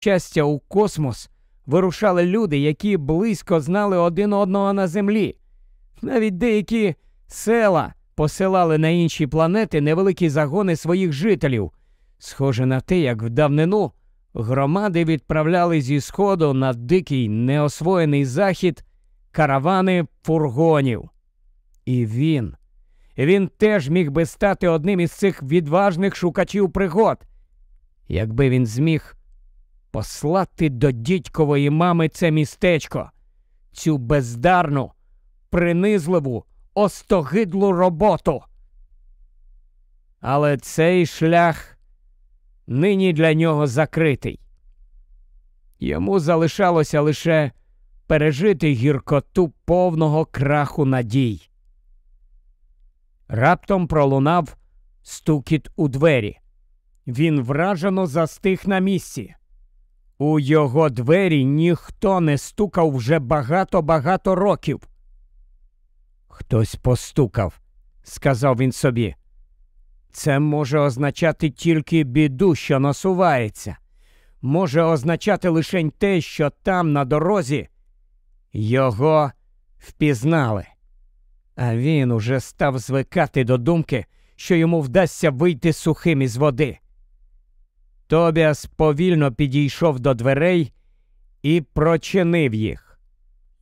щастя у космос вирушали люди, які близько знали один одного на землі. Навіть деякі села посилали на інші планети невеликі загони своїх жителів. Схоже на те, як в давнину громади відправляли зі сходу на дикий неосвоєний захід каравани фургонів. І він, він теж міг би стати одним із цих відважних шукачів пригод, якби він зміг послати до дідькової мами це містечко, цю бездарну, принизливу, остогидлу роботу. Але цей шлях нині для нього закритий. Йому залишалося лише пережити гіркоту повного краху надій. Раптом пролунав стукіт у двері. Він вражено застиг на місці. У його двері ніхто не стукав вже багато-багато років. Хтось постукав, сказав він собі. Це може означати тільки біду, що насувається, може означати лише те, що там, на дорозі, його впізнали. А він уже став звикати до думки, що йому вдасться вийти сухим із води. Тобіас повільно підійшов до дверей і прочинив їх.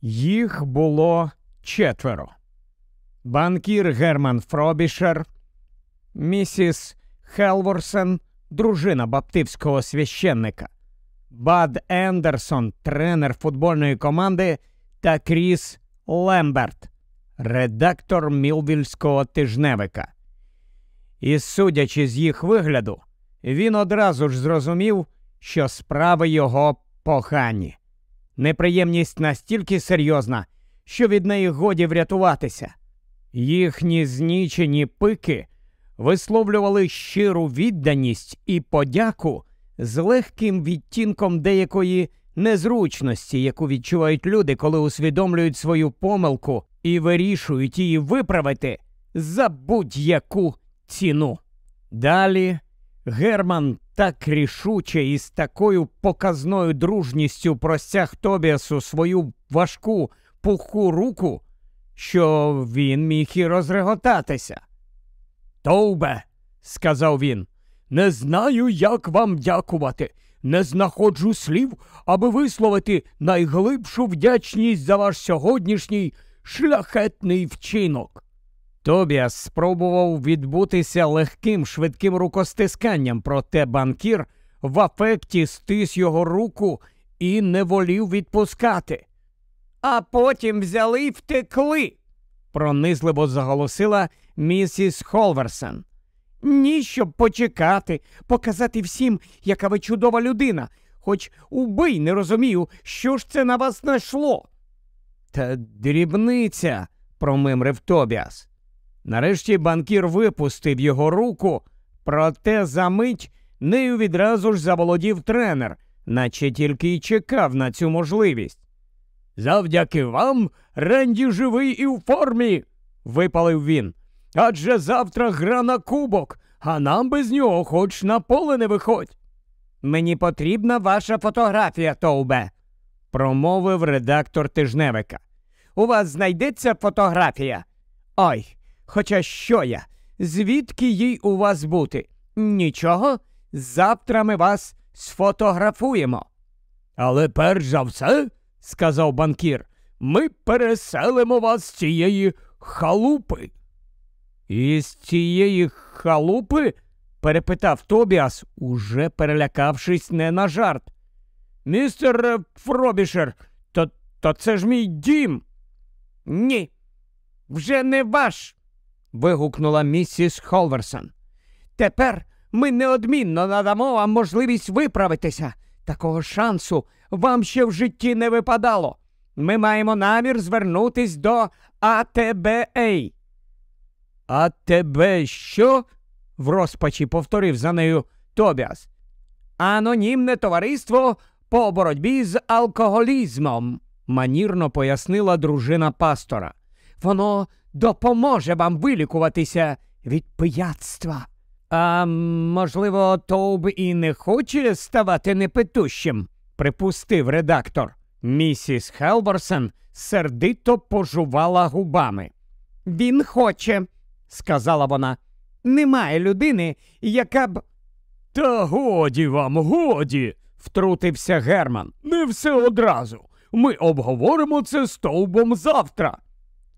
Їх було четверо. Банкір Герман Фробішер, місіс Хелворсен, дружина баптистського священника, Бад Ендерсон, тренер футбольної команди, та Кріс Лемберт, редактор Мілвільського тижневика. І, судячи з їх вигляду, він одразу ж зрозумів, що справи його погані. Неприємність настільки серйозна, що від неї годі врятуватися. Їхні знічені пики висловлювали щиру відданість і подяку з легким відтінком деякої незручності, яку відчувають люди, коли усвідомлюють свою помилку і вирішують її виправити за будь-яку ціну. Далі Герман так рішуче і з такою показною дружністю простяг Тобіасу свою важку пуху руку, що він міг і розреготатися. Товбе, сказав він, не знаю, як вам дякувати. Не знаходжу слів, аби висловити найглибшу вдячність за ваш сьогоднішній шляхетний вчинок. Тобіас спробував відбутися легким швидким рукостисканням, проте банкір в афекті стис його руку і не волів відпускати. А потім взяли й втекли, пронизливо заголосила місіс Холверсен. Ні, щоб почекати, показати всім, яка ви чудова людина, хоч убий не розумію, що ж це на вас найшло. Та дрібниця, промимрив Тобіас. Нарешті банкір випустив його руку, проте за мить нею відразу ж заволодів тренер, наче тільки й чекав на цю можливість. Завдяки вам Ренді живий і в формі, випалив він. Адже завтра гра на кубок, а нам без нього хоч на поле не виходь. Мені потрібна ваша фотографія, Тоубе, промовив редактор тижневика. У вас знайдеться фотографія? Ой, хоча що я? Звідки їй у вас бути? Нічого, завтра ми вас сфотографуємо. Але перш за все, сказав банкір, ми переселимо вас з цієї халупи. Із цієї халупи? перепитав Тобіас, уже перелякавшись не на жарт. Містер Фробішер, то, то це ж мій дім. Ні, вже не ваш. Вигукнула місіс Холверсон. Тепер ми неодмінно надамо вам можливість виправитися. Такого шансу вам ще в житті не випадало. Ми маємо намір звернутись до АТБА. А тебе що? в розпачі повторив за нею Тобіас. Анонімне товариство по боротьбі з алкоголізмом, манірно пояснила дружина пастора. Воно допоможе вам вилікуватися від пияцтва. А можливо, Тоуб і не хоче ставати непитущим, припустив редактор. Місіс Хелворсен сердито пожувала губами. Він хоче, сказала вона. Немає людини, яка б. Та годі вам, годі, втрутився Герман. Не все одразу. Ми обговоримо це з Тоубом завтра.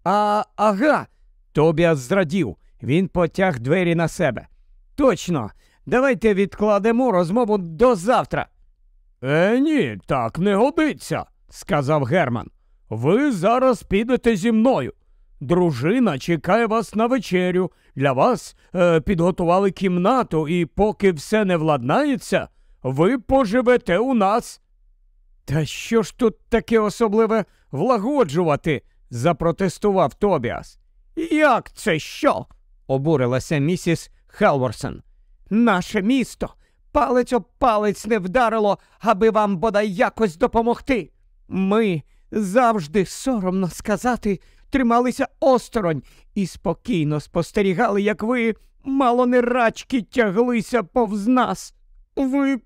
А ага. Тобіас зрадів. Він потяг двері на себе. Точно, давайте відкладемо розмову до завтра. Е, ні, так не годиться, сказав Герман. Ви зараз підете зі мною. Дружина чекає вас на вечерю. Для вас е, підготували кімнату, і поки все не владнається, ви поживете у нас. Та що ж тут таке особливе влагоджувати? Запротестував Тобіас. Як це що? обурилася місіс Хелворсон. Наше місто палець об палець не вдарило, аби вам бодай якось допомогти. Ми завжди соромно сказати, трималися осторонь і спокійно спостерігали, як ви, мало не рачки, тяглися повз нас. Ви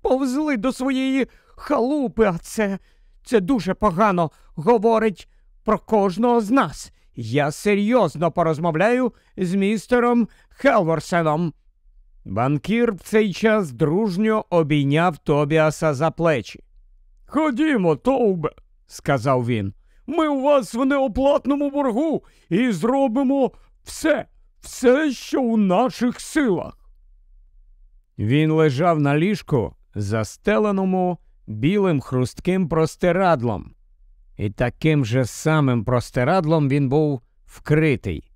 повзли до своєї халупи, а це, це дуже погано говорить про кожного з нас. Я серйозно порозмовляю з містером Хелворсеном. Банкір в цей час дружньо обійняв Тобіаса за плечі. Ходімо, Тоубе, сказав він. Ми у вас в неоплатному боргу і зробимо все, все, що у наших силах. Він лежав на ліжку, застеленому білим хрустким простирадлом, і таким же самим простирадлом він був вкритий.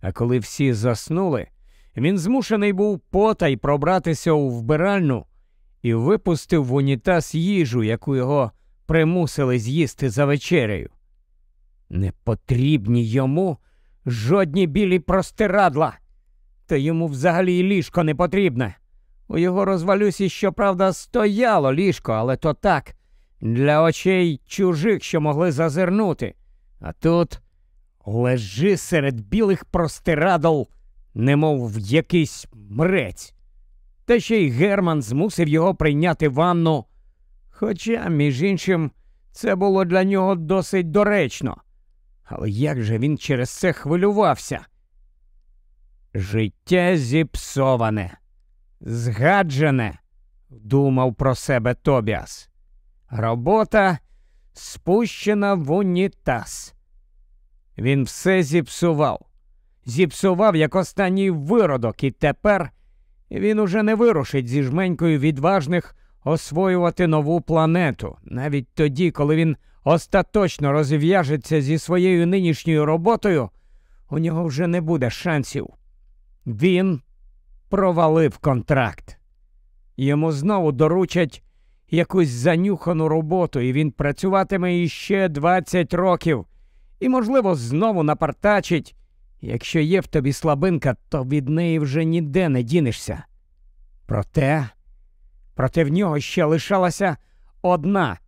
А коли всі заснули, він змушений був потай пробратися у вбиральну і випустив в унітаз їжу, яку його примусили з'їсти за вечерею. Не потрібні йому жодні білі простирадла, та йому взагалі ліжко не потрібне. У його розвалюсі, щоправда, стояло ліжко, але то так, для очей чужих, що могли зазирнути. А тут лежи серед білих простирадл, немов в якийсь мрець. Та ще й Герман змусив його прийняти ванну. Хоча, між іншим, це було для нього досить доречно. Але як же він через це хвилювався? Життя зіпсоване, згаджене, думав про себе Тобіас. Робота спущена в унітаз. Він все зіпсував, зіпсував як останній виродок, і тепер він уже не вирушить зі жменькою відважних освоювати нову планету, навіть тоді, коли він остаточно розв'яжеться зі своєю нинішньою роботою, у нього вже не буде шансів. Він провалив контракт. Йому знову доручать якусь занюхану роботу, і він працюватиме іще 20 років, і, можливо, знову напартачить. Якщо є в тобі слабинка, то від неї вже ніде не дінешся. Проте, проте в нього ще лишалася одна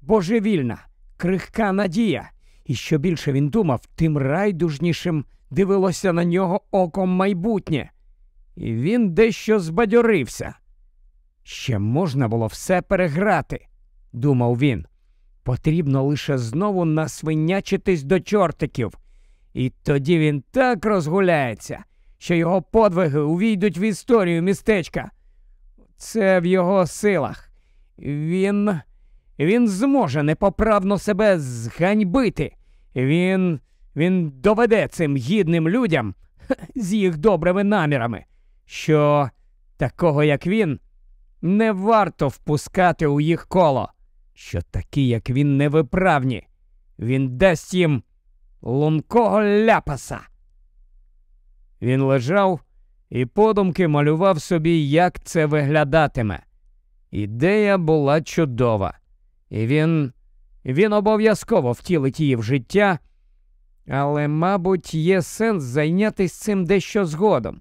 божевільна, крихка надія, і що більше він думав, тим райдужнішим дивилося на нього оком майбутнє, і він дещо збадьорився. Ще можна було все переграти, думав він. Потрібно лише знову насвинячитись до чортиків, і тоді він так розгуляється, що його подвиги увійдуть в історію містечка. Це в його силах. Він він зможе непоправно себе зганьбити. Він він доведе цим гідним людям з їх добрими намірами, що такого, як він, не варто впускати у їх коло, що такі, як він, невиправні. Він дасть їм лункого ляпаса. Він лежав і подумки малював собі, як це виглядатиме. Ідея була чудова, і він він обов'язково втілить її в життя, але, мабуть, є сенс зайнятися цим дещо згодом.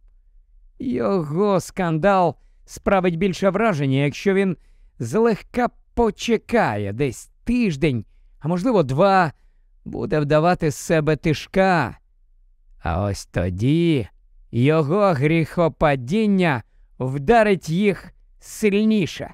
Його скандал справить більше враження, якщо він злегка почекає десь тиждень, а можливо, два, буде вдавати з себе тишка. А ось тоді його гріхопадіння вдарить їх сильніше.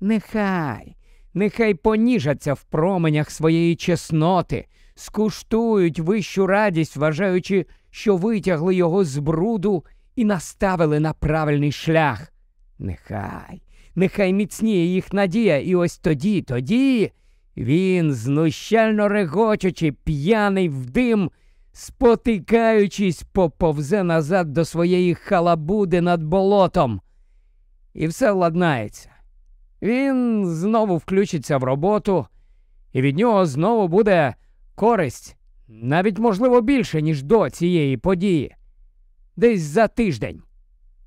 Нехай, нехай поніжаться в променях своєї чесноти, скуштують вищу радість, вважаючи, що витягли його з бруду і наставили на правильний шлях. Нехай, нехай міцніє їх надія, і ось тоді, тоді він, знущально регочучи, п'яний в дим, спотикаючись, поповзе назад до своєї халабуди над болотом. І все владнається. Він знову включиться в роботу, і від нього знову буде користь, навіть, можливо, більше, ніж до цієї події. Десь за тиждень,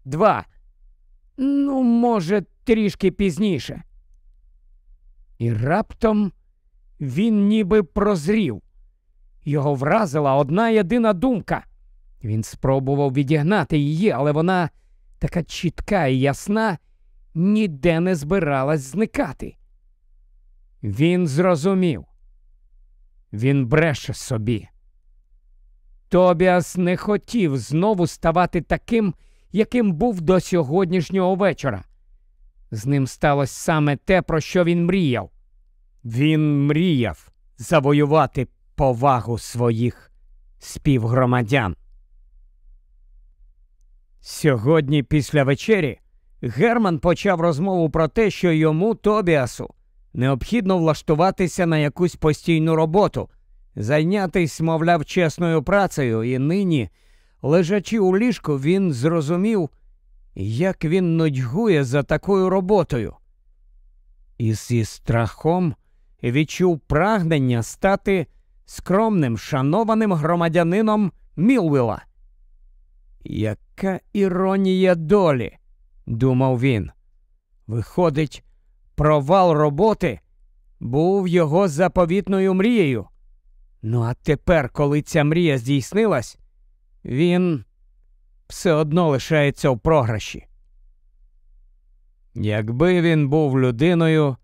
два, ну, може, трішки пізніше. І раптом він ніби прозрів. Його вразила одна єдина думка. Він спробував відігнати її, але вона така чітка і ясна, ніде не збиралась зникати. Він зрозумів. Він бреше собі. Тобіас не хотів знову ставати таким, яким був до сьогоднішнього вечора. З ним сталося саме те, про що він мріяв. Він мріяв завоювати повагу своїх співгромадян. Сьогодні, після вечері, Герман почав розмову про те, що йому, Тобіасу, необхідно влаштуватися на якусь постійну роботу, зайнятись, мовляв, чесною працею, і нині, лежачи у ліжку, він зрозумів, як він нудьгує за такою роботою. І зі страхом відчув прагнення стати скромним, шанованим громадянином Мілвіла. Яка іронія долі, думав він. Виходить, провал роботи був його заповітною мрією. Ну а тепер, коли ця мрія здійснилась, він все одно лишається в програші. Якби він був людиною,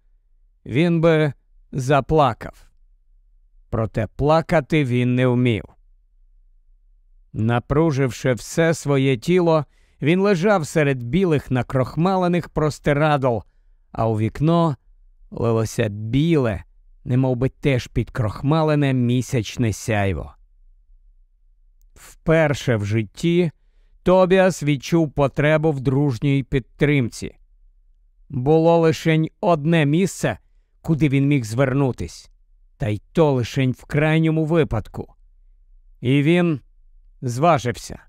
він би заплакав. Проте плакати він не вмів. Напруживши все своє тіло, він лежав серед білих накрохмалених простирадл, а у вікно лилося біле, немов би теж підкрохмалене місячне сяйво. Вперше в житті Тобіас відчув потребу в дружній підтримці. Було лишень одне місце, куди він міг звернутись, та й то лишень в крайньому випадку. І він зважився.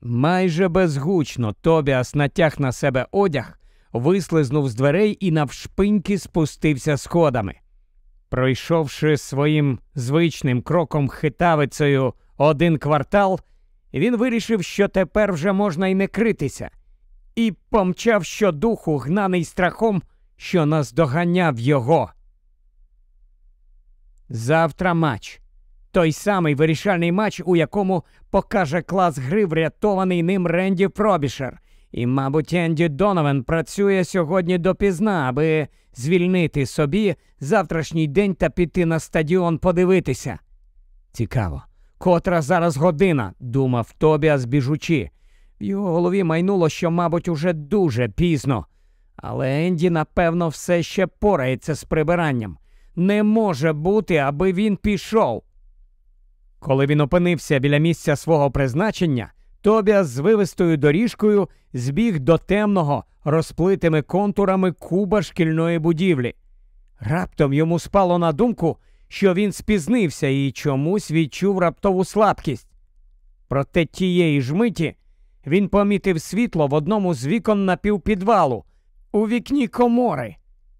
Майже безгучно Тобіас натяг на себе одяг, вислизнув з дверей і навшпиньки спустився сходами. Пройшовши своїм звичним кроком хитавицею один квартал, він вирішив, що тепер вже можна й не критися, і помчав щодуху, гнаний страхом, що наздоганяв його. Завтра матч. Той самий вирішальний матч, у якому покаже клас гри врятований ним Ренді Пробішер. І, мабуть, Енді Донован працює сьогодні допізна, аби звільнити собі завтрашній день та піти на стадіон подивитися. Цікаво, котра зараз година, думав Тобіас біжучи. В його голові майнуло, що, мабуть, уже дуже пізно. Але Енді, напевно, все ще порається з прибиранням. Не може бути, аби він пішов. Коли він опинився біля місця свого призначення, Тобіас з вивистою доріжкою збіг до темного, розплитими контурами куба шкільної будівлі. Раптом йому спало на думку, що він спізнився і чомусь відчув раптову слабкість. Проте тієї ж миті він помітив світло в одному з вікон напівпідвалу, у вікні комори,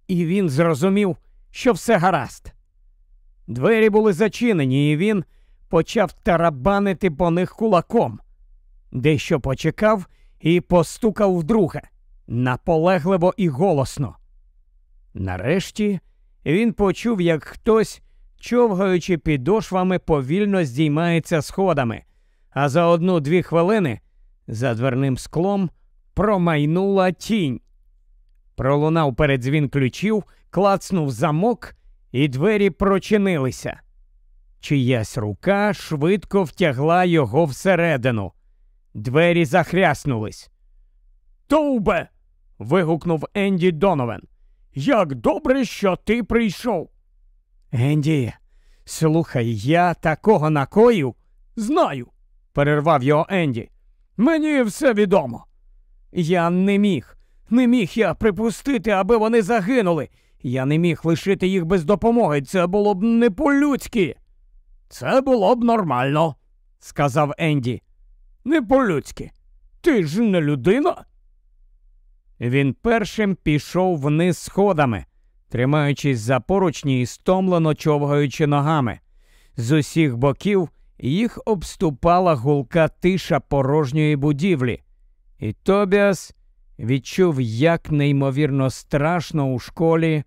і він зрозумів, що все гаразд. Двері були зачинені, і він почав тарабанити по них кулаком. Дещо почекав і постукав вдруге, наполегливо і голосно. Нарешті він почув, як хтось, човгаючи підошвами, повільно здіймається сходами, а за одну-дві хвилини за дверним склом промайнула тінь. Пролунав передзвін ключів, клацнув замок, і двері прочинилися. Чиясь рука швидко втягла його всередину. Двері захряснулись. Товбе. вигукнув Енді Доновен. Як добре, що ти прийшов. Енді, слухай, я такого накоїв. Знаю, перервав його Енді. Мені все відомо. Я не міг, не міг я припустити, аби вони загинули. Я не міг лишити їх без допомоги. Це було б не по-людськи. Це було б нормально, сказав Енді. Не по-людськи. Ти ж не людина. Він першим пішов вниз сходами, тримаючись за поручні і стомлено човгаючи ногами. З усіх боків їх обступала гулка тиша порожньої будівлі, і Тобіас відчув, як неймовірно страшно у школі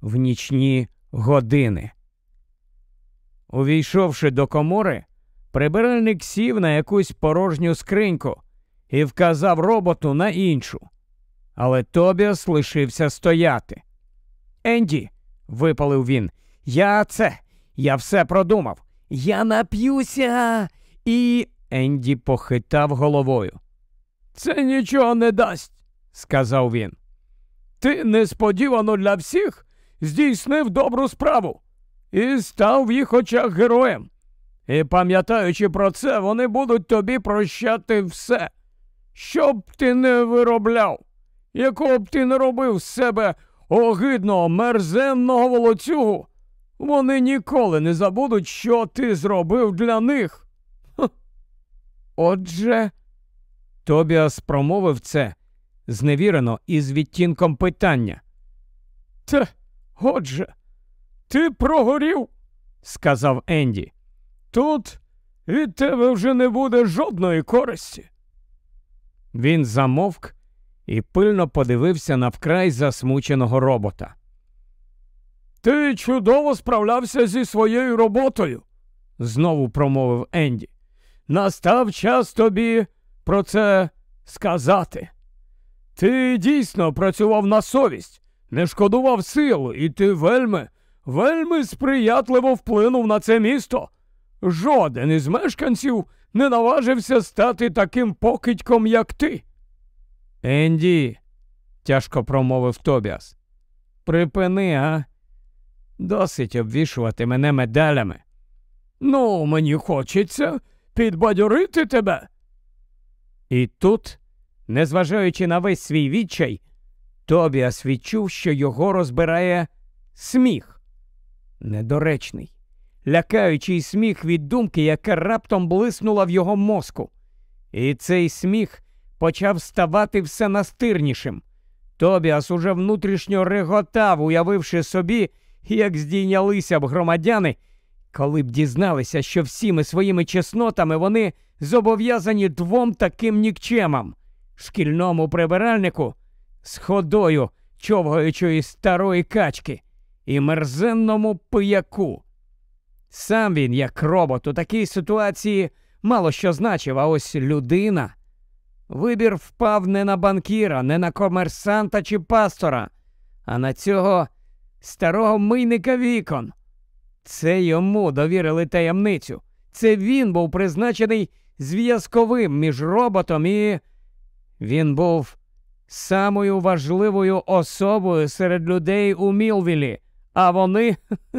в нічні години. Увійшовши до комори, прибиральник сів на якусь порожню скриньку і вказав роботу на іншу. Але Тобіас лишився стояти. Енді, випалив він, я це, я все продумав. Я нап'юся і. Енді похитав головою. Це нічого не дасть, сказав він. Ти несподівано для всіх здійснив добру справу і став в їх очах героєм. І пам'ятаючи про це, вони будуть тобі прощати все, що б ти не виробляв, якого б ти не робив з себе огидного, мерзенного волоцюгу, вони ніколи не забудуть, що ти зробив для них. Ха. Отже, Тобіас промовив це зневірено і з відтінком питання. Те, отже, ти прогорів, сказав Енді. Тут від тебе вже не буде жодної користі. Він замовк і пильно подивився на вкрай засмученого робота. Ти чудово справлявся зі своєю роботою, знову промовив Енді. Настав час тобі про це сказати. Ти дійсно працював на совість, не шкодував сил, і ти вельми, вельми сприятливо вплинув на це місто. Жоден із мешканців не наважився стати таким покидьком, як ти. Енді, тяжко промовив Тобіас. Припини, а? Досить обвішувати мене медалями. Ну, мені хочеться підбадьорити тебе. І тут, незважаючи на весь свій відчай, Тобіас відчув, що його розбирає сміх. Недоречний, лякаючий сміх від думки, яка раптом блиснула в його мозку. І цей сміх почав ставати все настирнішим. Тобіас уже внутрішньо реготав, уявивши собі, як здійнялися б громадяни, коли б дізналися, що всіми своїми чеснотами вони зобов'язані двом таким нікчемам шкільному прибиральнику з ходою човгаючої старої качки і мерзенному пияку. Сам він, як робот, у такій ситуації мало що значив, а ось людина. Вибір впав не на банкіра, не на комерсанта чи пастора, а на цього старого мийника вікон. Це йому довірили таємницю. Це він був призначений зв'язковим між роботом і. Він був самою важливою особою серед людей у Мілвілі, а вони.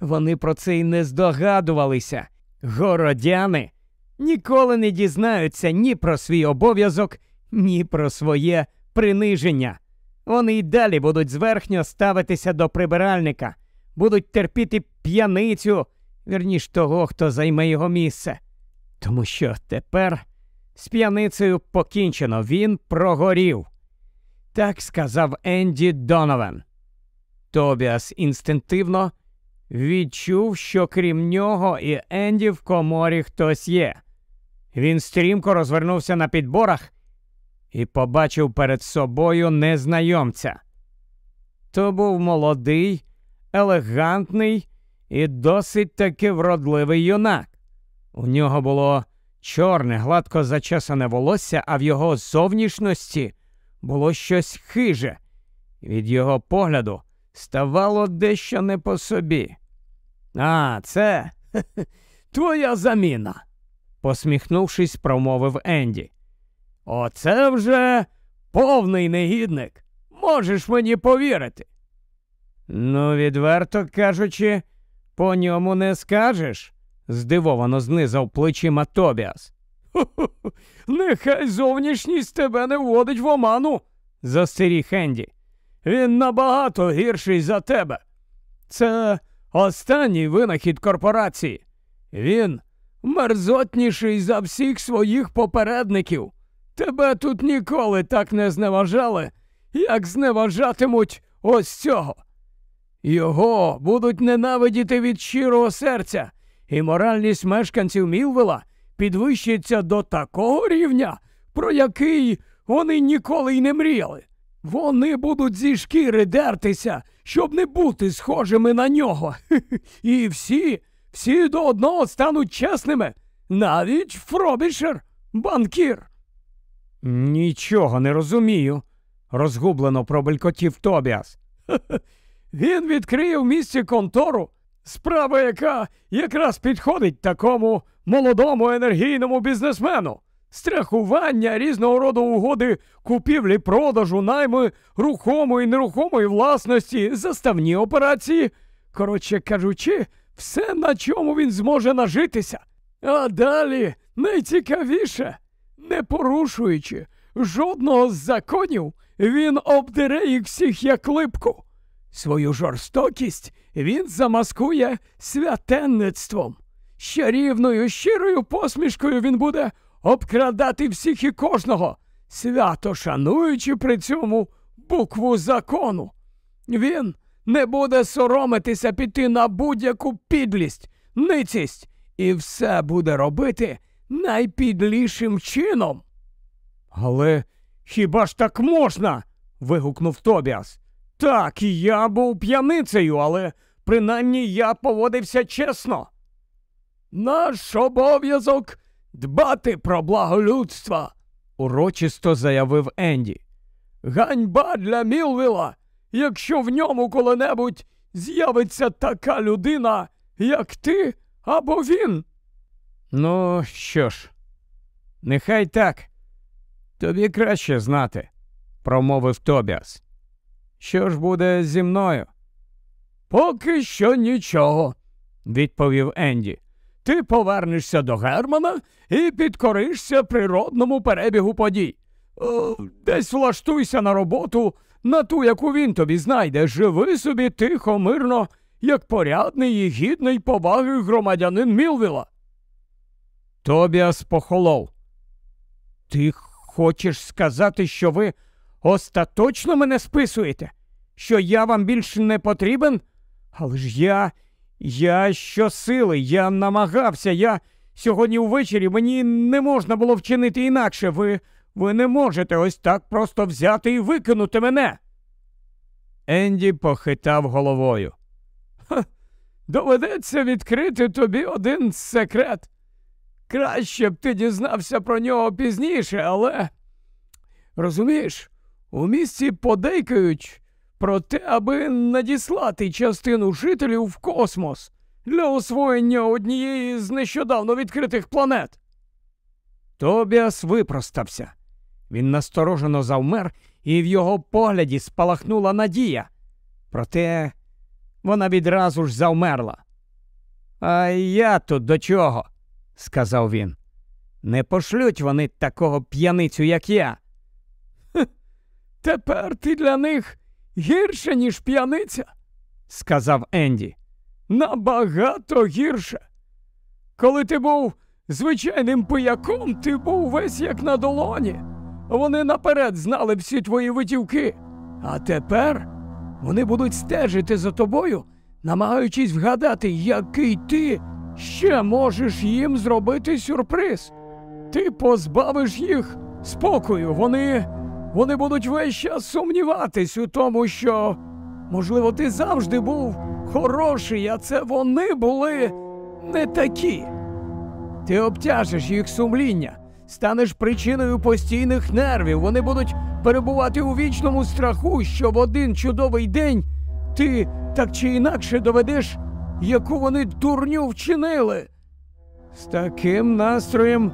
Вони про це й не здогадувалися. Городяни ніколи не дізнаються ні про свій обов'язок, ні про своє приниження. Вони й далі будуть зверхньо ставитися до прибиральника, будуть терпіти п'яницю, вірніш того, хто займе його місце. Тому що тепер з п'яницею покінчено, він прогорів. Так сказав Енді Донован. Тобіас інстинктивно відчув, що крім нього і Енді в коморі хтось є. Він стрімко розвернувся на підборах і побачив перед собою незнайомця. То був молодий, елегантний і досить таки вродливий юнак. У нього було чорне, гладко зачесане волосся, а в його зовнішності було щось хиже. Від його погляду ставало дещо не по собі. А, це твоя заміна, посміхнувшись, промовив Енді. Оце вже повний негідник. Можеш мені повірити. Ну, відверто кажучи, по ньому не скажеш, здивовано знизав плечима Тобіас. «Ху-ху, Нехай зовнішність тебе не вводить в оману, застеріг Енді. Він набагато гірший за тебе. Це останній винахід корпорації. Він мерзотніший за всіх своїх попередників. Тебе тут ніколи так не зневажали, як зневажатимуть ось цього. Його будуть ненавидіти від щирого серця, і моральність мешканців Мілвела підвищиться до такого рівня, про який вони ніколи й не мріяли. Вони будуть зі шкіри дертися, щоб не бути схожими на нього. І всі, всі до одного стануть чесними, навіть Фробішер, банкір. Нічого не розумію, розгублено пробелькотів Тобіас. Він відкриє в місті контору, справа яка якраз підходить такому молодому енергійному бізнесмену. Страхування різного роду угоди, купівлі, продажу, найми, рухомої, нерухомої власності, заставні операції. Коротше кажучи, все, на чому він зможе нажитися. А далі найцікавіше, не порушуючи жодного з законів, він обдере їх всіх як липку. Свою жорстокість він замаскує святенництвом. Щарівною, щирою посмішкою він буде обкрадати всіх і кожного, свято шануючи при цьому букву закону. Він не буде соромитися піти на будь-яку підлість, ницість і все буде робити найпідлішим чином. Але хіба ж так можна? вигукнув Тобіас. Так, я був п'яницею, але принаймні я поводився чесно. Наш обов'язок дбати про благо людства, урочисто заявив Енді. Ганьба для Мілвіла, якщо в ньому коли-небудь з'явиться така людина, як ти або він. Ну, що ж, нехай так. Тобі краще знати, промовив Тобіас. Що ж буде зі мною? Поки що нічого, відповів Енді. Ти повернешся до Германа і підкоришся природному перебігу подій. О, десь влаштуйся на роботу, на ту, яку він тобі знайде. Живи собі тихо, мирно, як порядний і гідний поваги громадянин Мілвіла. Тобіас похолов. Ти хочеш сказати, що ви остаточно мене списуєте? Що я вам більше не потрібен? Але ж я. Я щосили, я намагався, я сьогодні ввечері мені не можна було вчинити інакше. Ви ви не можете ось так просто взяти і викинути мене. Енді похитав головою. Ха, доведеться відкрити тобі один секрет. Краще б ти дізнався про нього пізніше, але. Розумієш, у місті подейкають про те, аби надіслати частину жителів в космос для освоєння однієї з нещодавно відкритих планет. Тобіас випростався. Він насторожено завмер, і в його погляді спалахнула надія. Проте вона відразу ж завмерла. А я тут до чого? сказав він. Не пошлють вони такого п'яницю, як я. Тепер ти для них гірше, ніж п'яниця, сказав Енді. Набагато гірше. Коли ти був звичайним пияком, ти був весь як на долоні. Вони наперед знали всі твої витівки. А тепер вони будуть стежити за тобою, намагаючись вгадати, який ти ще можеш їм зробити сюрприз. Ти позбавиш їх спокою. Вони вони будуть весь час сумніватись у тому, що, можливо, ти завжди був хороший, а це вони були не такі. Ти обтяжеш їх сумління, станеш причиною постійних нервів. Вони будуть перебувати у вічному страху, що в один чудовий день ти так чи інакше доведеш, яку вони дурню вчинили. З таким настроєм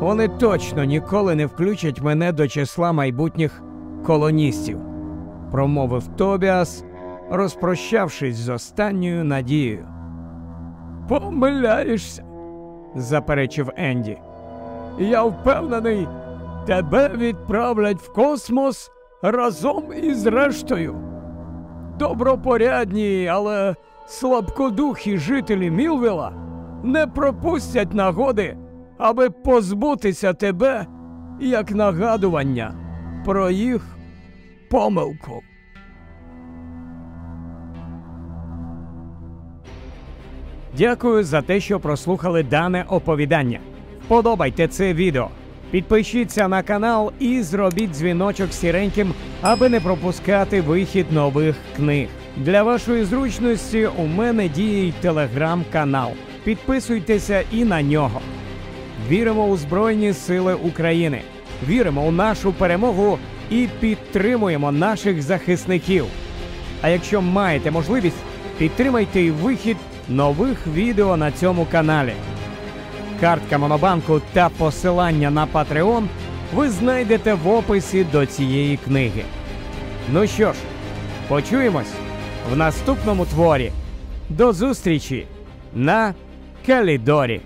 вони точно ніколи не включать мене до числа майбутніх колоністів, промовив Тобіас, розпрощавшись з останньою надією. Помиляєшся, заперечив Енді. Я впевнений, тебе відправлять в космос разом із рештою. Добропорядні, але слабкодухі жителі Мілвіла не пропустять нагоди, аби позбутися тебе як нагадування про їх помилку. Дякую за те, що прослухали дане оповідання. Подобайте це відео. Підпишіться на канал і зробіть дзвіночок сіреньким, аби не пропускати вихід нових книг. Для вашої зручності у мене діє й телеграм-канал. Підписуйтеся і на нього. Віримо у Збройні Сили України. Віримо у нашу перемогу і підтримуємо наших захисників. А якщо маєте можливість, підтримайте і вихід нових відео на цьому каналі. Картка Монобанку та посилання на Patreon ви знайдете в описі до цієї книги. Ну що ж, почуємось в наступному творі. До зустрічі на Калідорі.